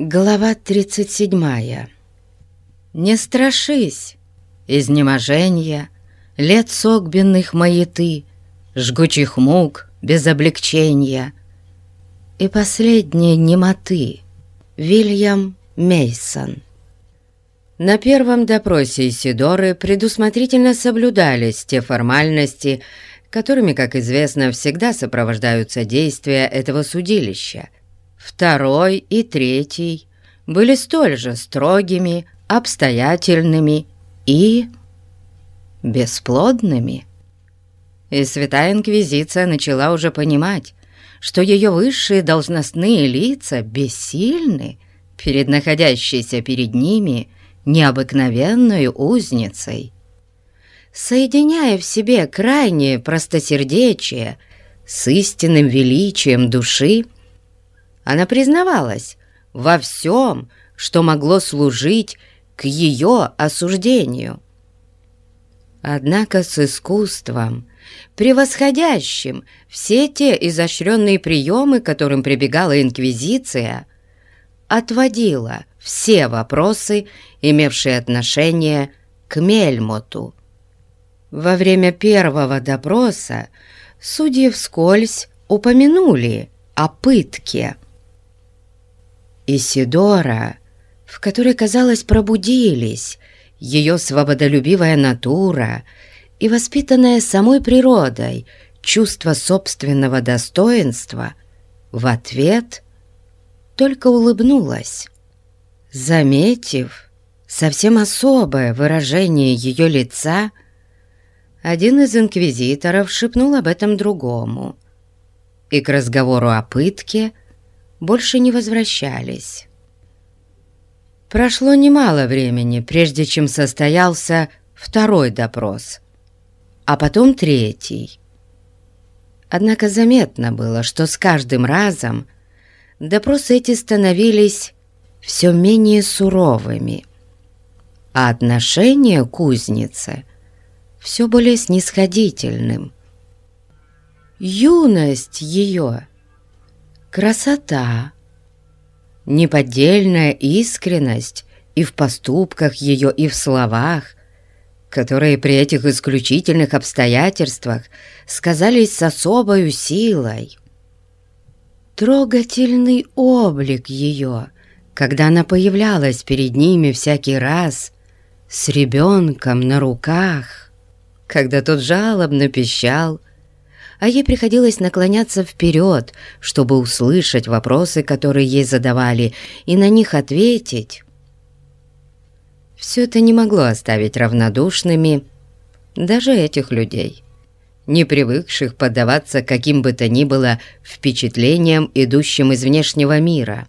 Глава 37 Не страшись изнеможения, Лет согбенных маяты, Жгучих мук без облегчения. И последней немоты. Вильям Мейсон На первом допросе Исидоры предусмотрительно соблюдались те формальности, которыми, как известно, всегда сопровождаются действия этого судилища – Второй и третий были столь же строгими, обстоятельными и бесплодными. И Святая Инквизиция начала уже понимать, что ее высшие должностные лица бессильны перед находящейся перед ними необыкновенной узницей. Соединяя в себе крайнее простосердечие с истинным величием души, она признавалась во всем, что могло служить к ее осуждению. Однако с искусством, превосходящим все те изощренные приемы, которым прибегала Инквизиция, отводила все вопросы, имевшие отношение к Мельмоту. Во время первого допроса судьи вскользь упомянули о пытке – Исидора, в которой, казалось, пробудились ее свободолюбивая натура и воспитанная самой природой чувство собственного достоинства, в ответ только улыбнулась. Заметив совсем особое выражение ее лица, один из инквизиторов шепнул об этом другому, и к разговору о пытке – больше не возвращались. Прошло немало времени, прежде чем состоялся второй допрос, а потом третий. Однако заметно было, что с каждым разом допросы эти становились все менее суровыми, а отношение к кузнице все более снисходительным. Юность ее красота, неподдельная искренность и в поступках ее, и в словах, которые при этих исключительных обстоятельствах сказались с особою силой. Трогательный облик ее, когда она появлялась перед ними всякий раз с ребенком на руках, когда тот жалобно пищал, а ей приходилось наклоняться вперед, чтобы услышать вопросы, которые ей задавали, и на них ответить. Все это не могло оставить равнодушными даже этих людей, не привыкших поддаваться каким бы то ни было впечатлениям, идущим из внешнего мира.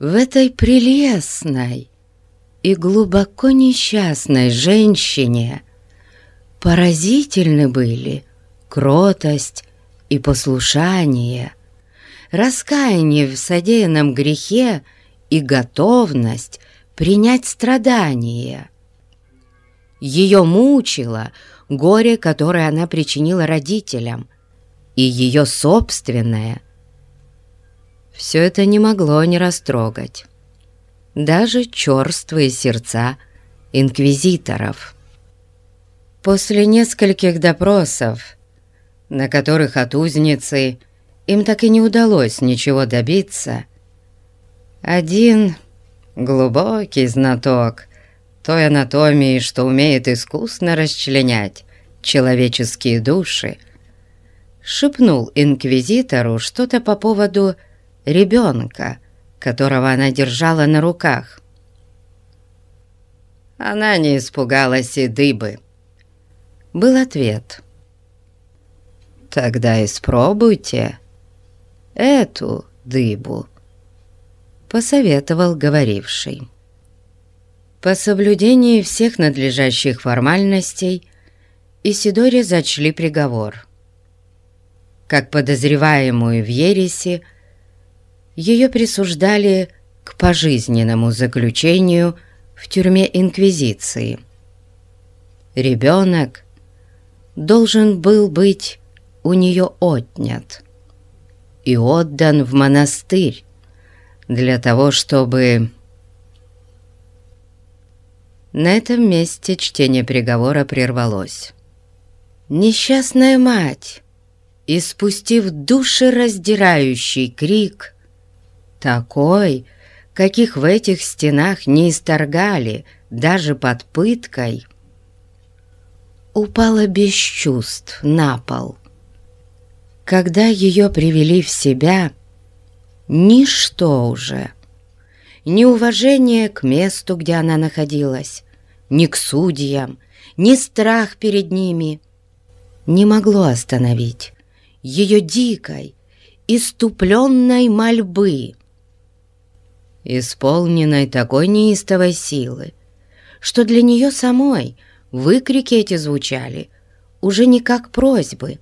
В этой прелестной и глубоко несчастной женщине поразительны были – кротость и послушание, раскаяние в содеянном грехе и готовность принять страдания. Ее мучило горе, которое она причинила родителям, и ее собственное. Все это не могло не растрогать. Даже черствые сердца инквизиторов. После нескольких допросов на которых от узницы им так и не удалось ничего добиться, один глубокий знаток той анатомии, что умеет искусно расчленять человеческие души, шепнул инквизитору что-то по поводу ребенка, которого она держала на руках. Она не испугалась и дыбы. Был ответ — «Тогда испробуйте эту дыбу», — посоветовал говоривший. По соблюдении всех надлежащих формальностей Исидоре зачли приговор. Как подозреваемую в ересе, ее присуждали к пожизненному заключению в тюрьме Инквизиции. Ребенок должен был быть у нее отнят и отдан в монастырь, для того, чтобы... На этом месте чтение приговора прервалось. Несчастная мать, испустив душераздирающий крик, такой, каких в этих стенах не исторгали даже под пыткой, упала без чувств на пол. Когда ее привели в себя, ничто уже, ни уважение к месту, где она находилась, ни к судьям, ни страх перед ними не могло остановить ее дикой, иступленной мольбы, исполненной такой неистовой силы, что для нее самой выкрики эти звучали уже не как просьбы,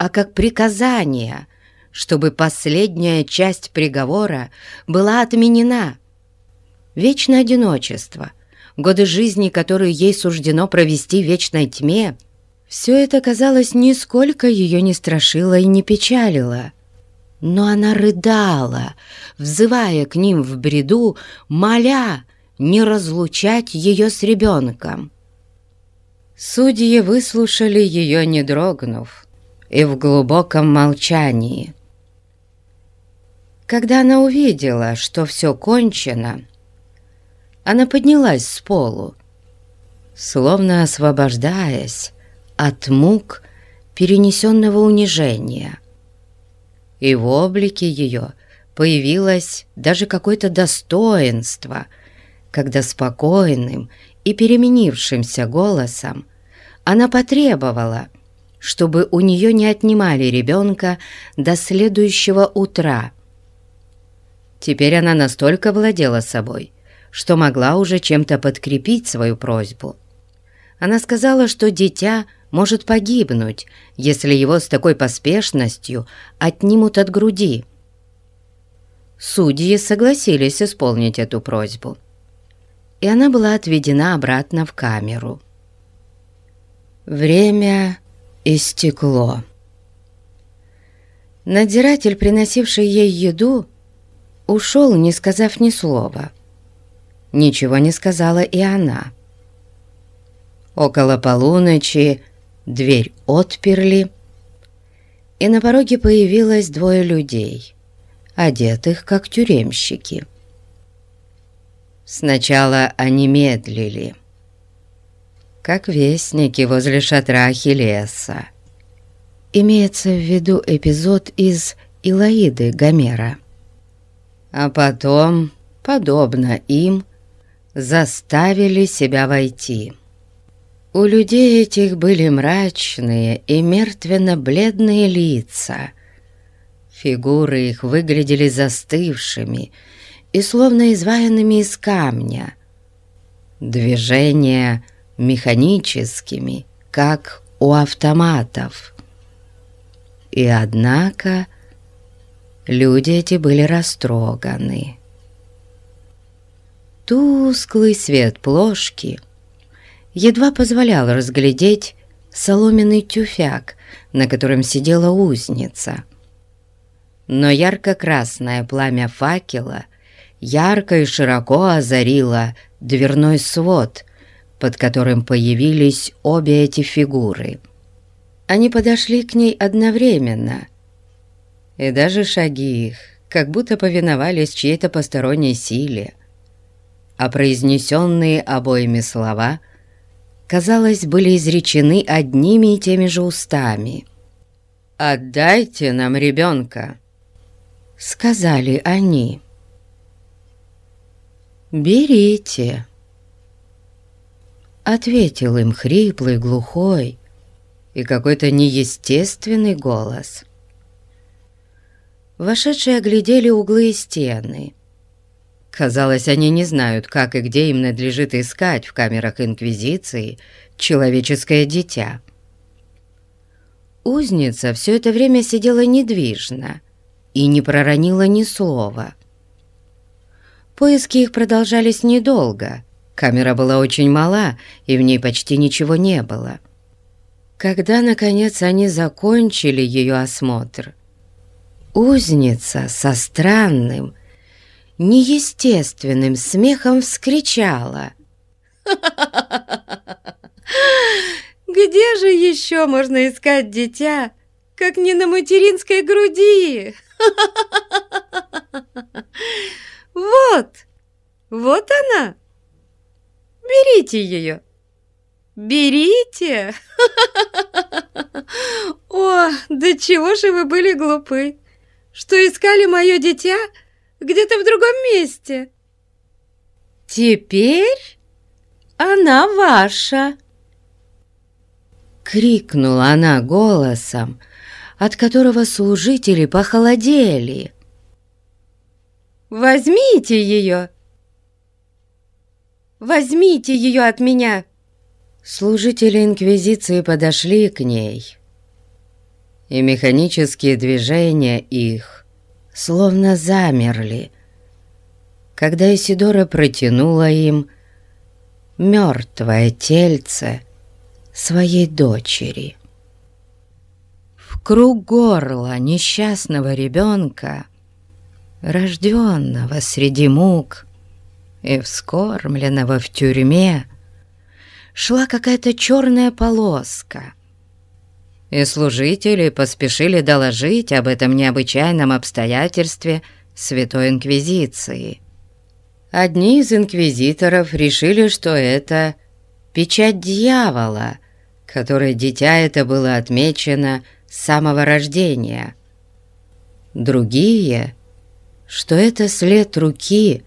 а как приказания, чтобы последняя часть приговора была отменена. Вечное одиночество, годы жизни, которые ей суждено провести в вечной тьме, все это, казалось, нисколько ее не страшило и не печалило. Но она рыдала, взывая к ним в бреду, моля не разлучать ее с ребенком. Судьи выслушали ее, не дрогнув и в глубоком молчании. Когда она увидела, что все кончено, она поднялась с полу, словно освобождаясь от мук перенесенного унижения. И в облике ее появилось даже какое-то достоинство, когда спокойным и переменившимся голосом она потребовала — чтобы у нее не отнимали ребенка до следующего утра. Теперь она настолько владела собой, что могла уже чем-то подкрепить свою просьбу. Она сказала, что дитя может погибнуть, если его с такой поспешностью отнимут от груди. Судьи согласились исполнить эту просьбу, и она была отведена обратно в камеру. Время истекло. Надзиратель, приносивший ей еду, ушел, не сказав ни слова. Ничего не сказала и она. Около полуночи дверь отперли, и на пороге появилось двое людей, одетых как тюремщики. Сначала они медлили — как вестники возле шатра Ахиллеса. Имеется в виду эпизод из Илаиды Гомера. А потом, подобно им, заставили себя войти. У людей этих были мрачные и мертвенно-бледные лица. Фигуры их выглядели застывшими и словно изваянными из камня. Движения механическими, как у автоматов. И однако люди эти были растроганы. Тусклый свет плошки едва позволял разглядеть соломенный тюфяк, на котором сидела узница. Но ярко-красное пламя факела ярко и широко озарило дверной свод, под которым появились обе эти фигуры. Они подошли к ней одновременно, и даже шаги их как будто повиновались чьей-то посторонней силе, а произнесенные обоими слова, казалось, были изречены одними и теми же устами. «Отдайте нам ребенка!» — сказали они. «Берите!» Ответил им хриплый, глухой и какой-то неестественный голос. Вошедшие оглядели углы и стены. Казалось, они не знают, как и где им надлежит искать в камерах Инквизиции человеческое дитя. Узница все это время сидела недвижно и не проронила ни слова. Поиски их продолжались недолго — Камера была очень мала, и в ней почти ничего не было. Когда, наконец, они закончили ее осмотр, узница со странным, неестественным смехом вскричала. «Где же еще можно искать дитя, как не на материнской груди?» «Вот, вот она! Берите ее! Берите!» «О, да чего же вы были глупы, что искали мое дитя где-то в другом месте!» «Теперь она ваша!» Крикнула она голосом, от которого служители похолодели. «Возьмите ее! Возьмите ее от меня!» Служители Инквизиции подошли к ней, и механические движения их словно замерли, когда Исидора протянула им мертвое тельце своей дочери. В круг горла несчастного ребенка, рожденного среди мук и вскормленного в тюрьме, шла какая-то черная полоска. И служители поспешили доложить об этом необычайном обстоятельстве Святой Инквизиции. Одни из инквизиторов решили, что это печать дьявола, которой дитя это было отмечено с самого рождения. Другие, что это след руки,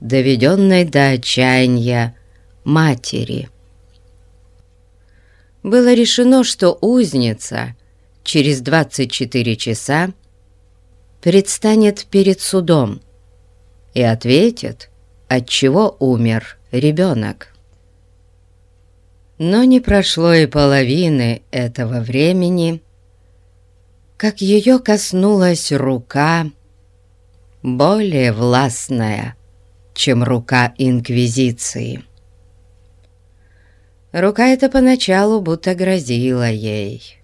доведенной до отчаяния матери было решено, что узница через 24 часа предстанет перед судом и ответит, от чего умер ребенок. Но не прошло и половины этого времени, как ее коснулась рука, более властная, чем рука Инквизиции. Рука эта поначалу будто грозила ей.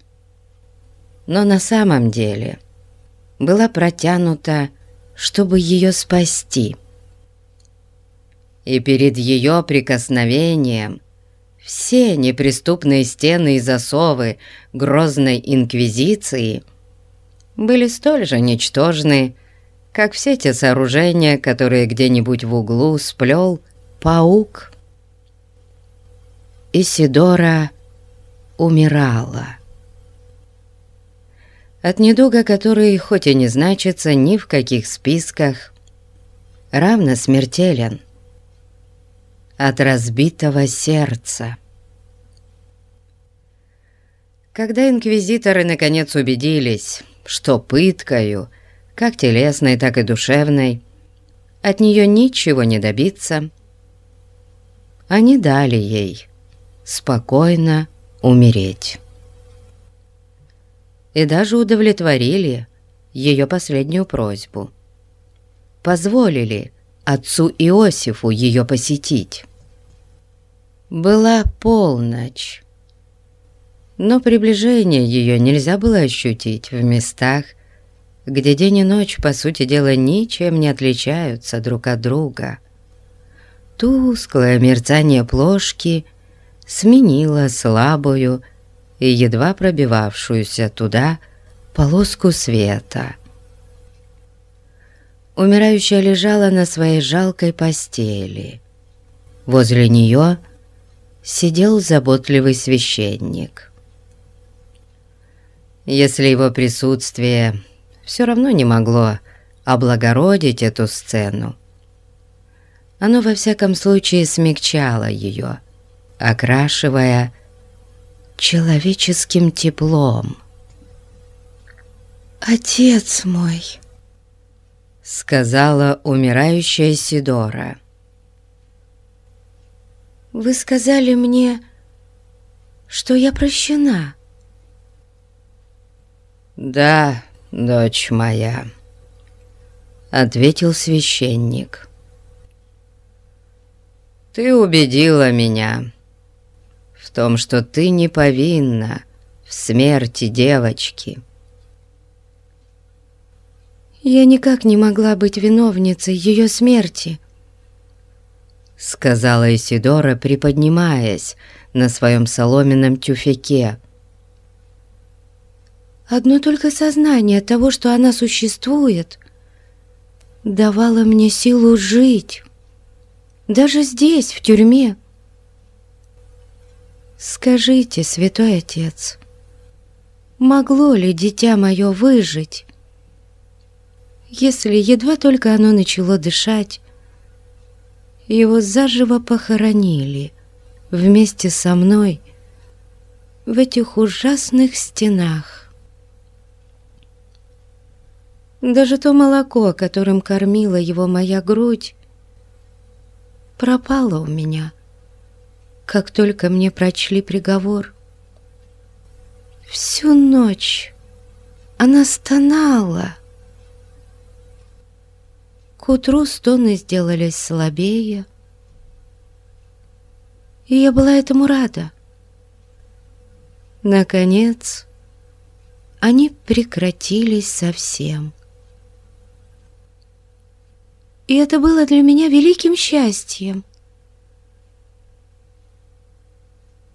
Но на самом деле была протянута, чтобы ее спасти. И перед ее прикосновением все неприступные стены и засовы грозной инквизиции были столь же ничтожны, как все те сооружения, которые где-нибудь в углу сплел паук. Исидора умирала. От недуга, который хоть и не значится ни в каких списках, равно смертелен. От разбитого сердца. Когда инквизиторы наконец убедились, что пыткою, как телесной, так и душевной, от нее ничего не добиться, они дали ей спокойно умереть. И даже удовлетворили ее последнюю просьбу. Позволили отцу Иосифу ее посетить. Была полночь, но приближение ее нельзя было ощутить в местах, где день и ночь, по сути дела, ничем не отличаются друг от друга. Тусклое мерцание плошки — сменила слабую и едва пробивавшуюся туда полоску света. Умирающая лежала на своей жалкой постели. Возле нее сидел заботливый священник. Если его присутствие все равно не могло облагородить эту сцену, оно во всяком случае смягчало ее, окрашивая человеческим теплом. «Отец мой!» — сказала умирающая Сидора. «Вы сказали мне, что я прощена?» «Да, дочь моя», — ответил священник. «Ты убедила меня» в том, что ты не повинна в смерти девочки. Я никак не могла быть виновницей ее смерти. Сказала Исидора, приподнимаясь на своем соломенном тюфяке. Одно только сознание того, что она существует, давало мне силу жить. Даже здесь, в тюрьме. Скажите, святой отец, могло ли дитя мое выжить, если едва только оно начало дышать, его заживо похоронили вместе со мной в этих ужасных стенах. Даже то молоко, которым кормила его моя грудь, пропало у меня, как только мне прочли приговор. Всю ночь она стонала, к утру стоны сделались слабее, и я была этому рада. Наконец, они прекратились совсем. И это было для меня великим счастьем.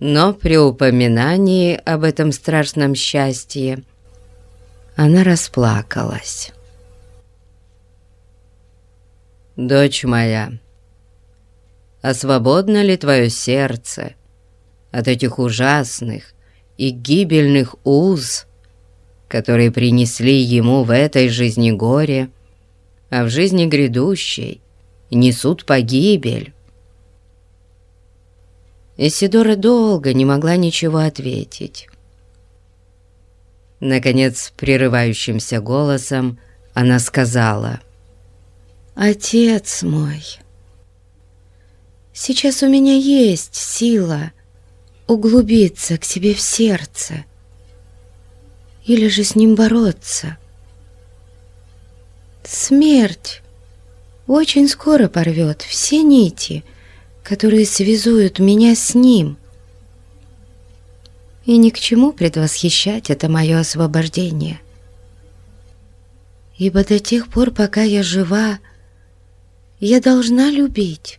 Но при упоминании об этом страшном счастье она расплакалась. «Дочь моя, а свободно ли твое сердце от этих ужасных и гибельных уз, которые принесли ему в этой жизни горе, а в жизни грядущей несут погибель?» Исидора долго не могла ничего ответить. Наконец, прерывающимся голосом она сказала — Отец мой, сейчас у меня есть сила углубиться к себе в сердце или же с ним бороться. Смерть очень скоро порвет все нити, которые связуют меня с ним. И ни к чему предвосхищать это мое освобождение. Ибо до тех пор, пока я жива, я должна любить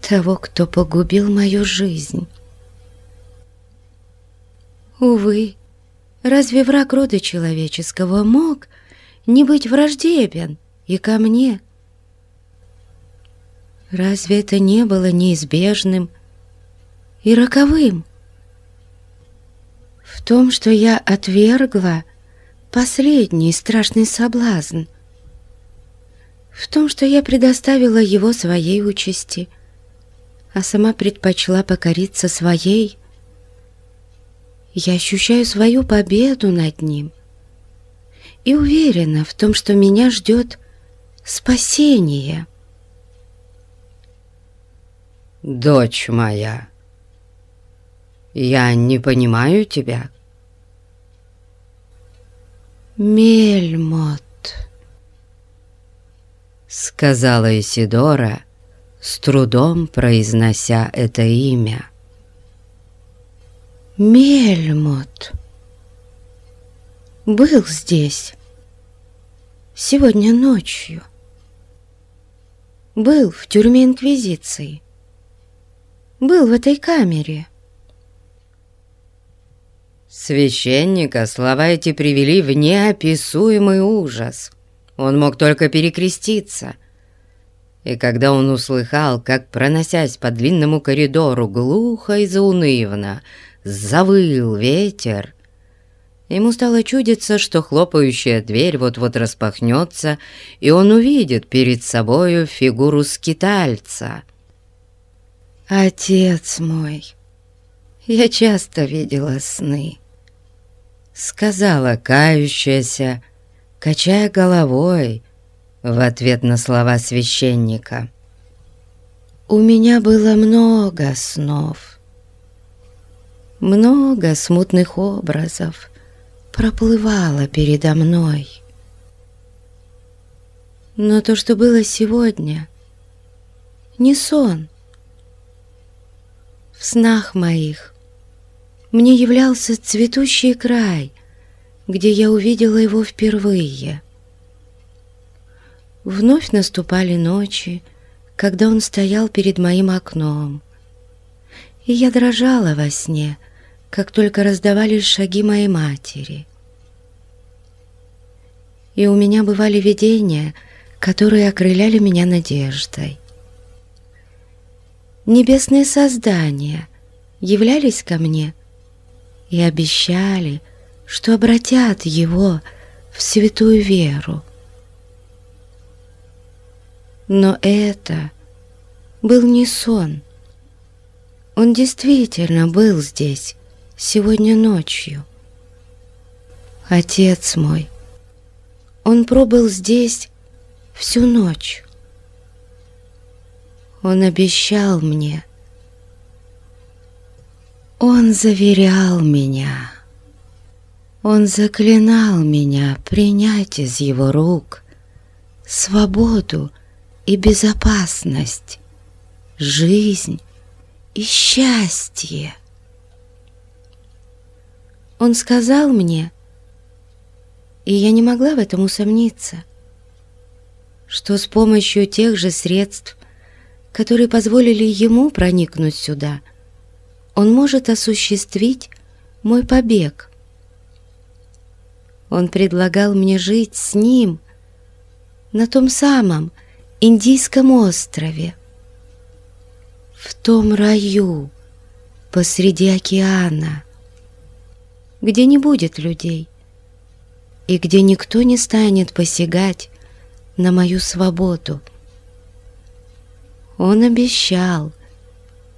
того, кто погубил мою жизнь. Увы, разве враг рода человеческого мог не быть враждебен и ко мне? Разве это не было неизбежным и роковым? В том, что я отвергла последний страшный соблазн — в том, что я предоставила его своей участи, а сама предпочла покориться своей. Я ощущаю свою победу над ним и уверена в том, что меня ждет спасение. «Дочь моя, я не понимаю тебя». «Мельмот», сказала Исидора, с трудом произнося это имя. Мельмот был здесь сегодня ночью. Был в тюрьме Инквизиции. Был в этой камере. Священника слова эти привели в неописуемый ужас. Он мог только перекреститься. И когда он услыхал, как, проносясь по длинному коридору, глухо и заунывно, завыл ветер, ему стало чудиться, что хлопающая дверь вот-вот распахнется, и он увидит перед собою фигуру скитальца. «Отец мой, я часто видела сны», — сказала кающаяся, — качая головой в ответ на слова священника. «У меня было много снов, много смутных образов проплывало передо мной. Но то, что было сегодня, не сон. В снах моих мне являлся цветущий край — где я увидела его впервые. Вновь наступали ночи, когда он стоял перед моим окном. И я дрожала во сне, как только раздавались шаги моей матери. И у меня бывали видения, которые окрыляли меня надеждой. Небесные создания являлись ко мне и обещали, что обратят его в святую веру. Но это был не сон. Он действительно был здесь сегодня ночью. Отец мой, он пробыл здесь всю ночь. Он обещал мне, он заверял меня, он заклинал меня принять из его рук свободу и безопасность, жизнь и счастье. Он сказал мне, и я не могла в этом усомниться, что с помощью тех же средств, которые позволили ему проникнуть сюда, он может осуществить мой побег. Он предлагал мне жить с ним на том самом Индийском острове, в том раю посреди океана, где не будет людей и где никто не станет посягать на мою свободу. Он обещал,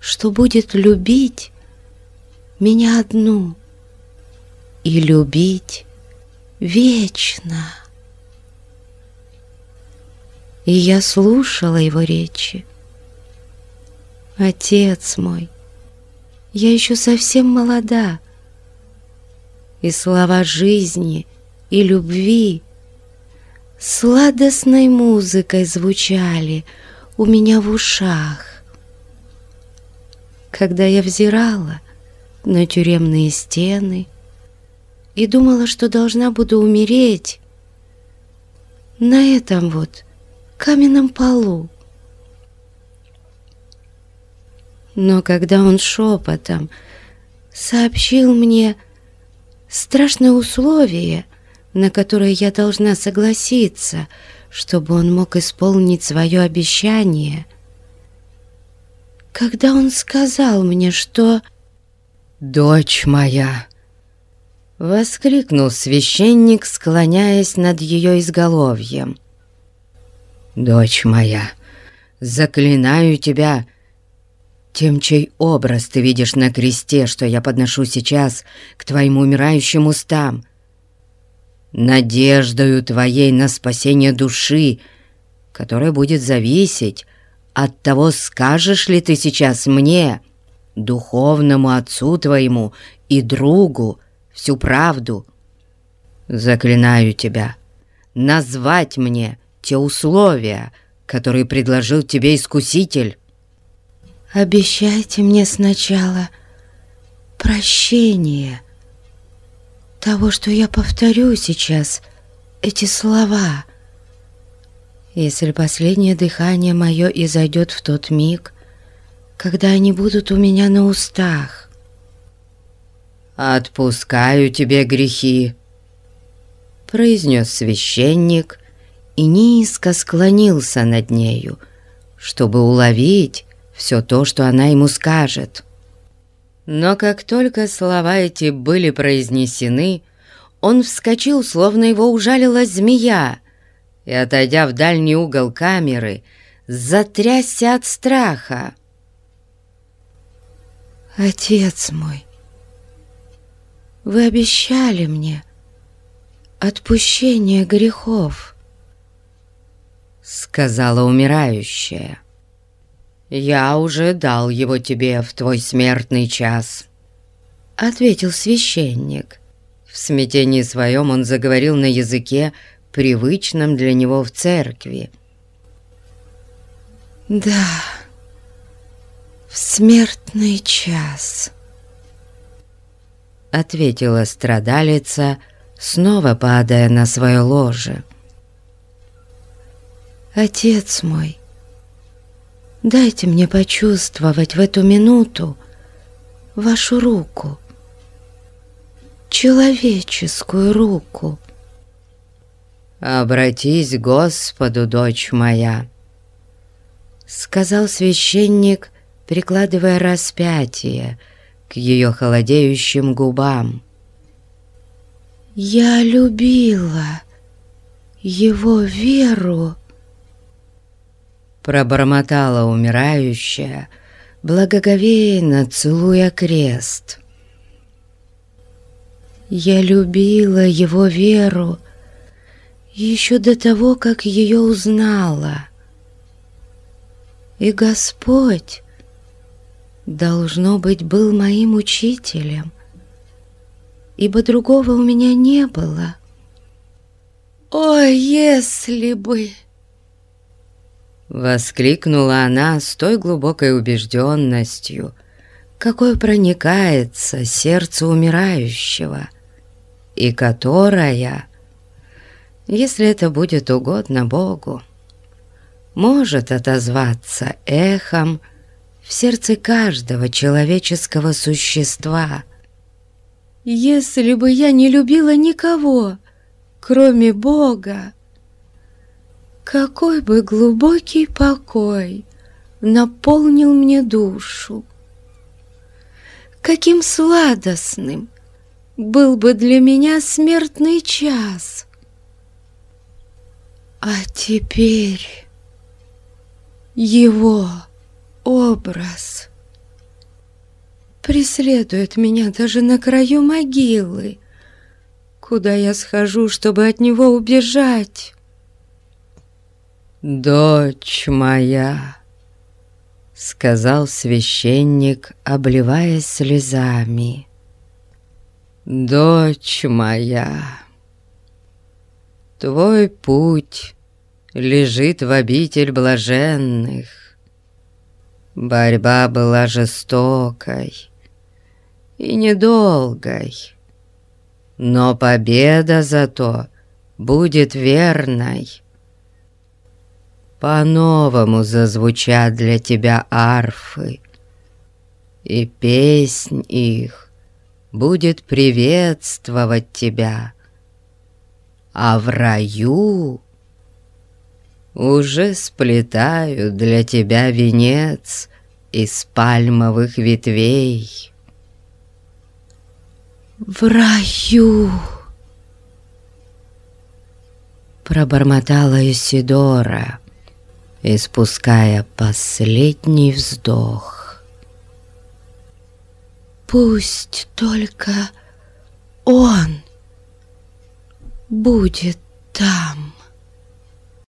что будет любить меня одну и любить вечно и я слушала его речи. Отец мой, я еще совсем молода, и слова жизни и любви сладостной музыкой звучали у меня в ушах. Когда я взирала на тюремные стены и думала, что должна буду умереть, на этом вот каменном полу. Но когда он шепотом сообщил мне страшное условие, на которое я должна согласиться, чтобы он мог исполнить свое обещание, когда он сказал мне, что «Дочь моя!» — воскликнул священник, склоняясь над ее изголовьем — «Дочь моя, заклинаю тебя, тем, чей образ ты видишь на кресте, что я подношу сейчас к твоим умирающим устам, надеждою твоей на спасение души, которая будет зависеть от того, скажешь ли ты сейчас мне, духовному отцу твоему и другу, всю правду. Заклинаю тебя назвать мне те условия, которые предложил тебе Искуситель. Обещайте мне сначала прощение того, что я повторю сейчас эти слова. Если последнее дыхание мое изойдет в тот миг, когда они будут у меня на устах. «Отпускаю тебе грехи», — произнес священник, и низко склонился над нею, чтобы уловить все то, что она ему скажет. Но как только слова эти были произнесены, он вскочил, словно его ужалила змея, и, отойдя в дальний угол камеры, затрясся от страха. «Отец мой, вы обещали мне отпущение грехов» сказала умирающая. «Я уже дал его тебе в твой смертный час», — ответил священник. В смятении своем он заговорил на языке, привычном для него в церкви. «Да, в смертный час», — ответила страдалица, снова падая на свое ложе. Отец мой, дайте мне почувствовать в эту минуту вашу руку, человеческую руку. «Обратись к Господу, дочь моя», — сказал священник, прикладывая распятие к ее холодеющим губам. «Я любила его веру», — пробормотала умирающая, благоговейно целуя крест. «Я любила его веру еще до того, как ее узнала». И Господь, должно быть, был моим учителем, ибо другого у меня не было. «О, если бы!» Воскликнула она с той глубокой убежденностью, какой проникается сердце умирающего, и которая, если это будет угодно Богу, может отозваться эхом в сердце каждого человеческого существа. Если бы я не любила никого, кроме Бога, какой бы глубокий покой наполнил мне душу. Каким сладостным был бы для меня смертный час. А теперь его образ преследует меня даже на краю могилы, куда я схожу, чтобы от него убежать. «Дочь моя!» — сказал священник, обливаясь слезами. «Дочь моя, твой путь лежит в обитель блаженных. Борьба была жестокой и недолгой, но победа зато будет верной. По-новому зазвучат для тебя арфы, и песнь их будет приветствовать тебя. А в раю уже сплетаю для тебя венец из пальмовых ветвей. В раю пробормотала Исидора, испуская последний вздох. Пусть только он будет там.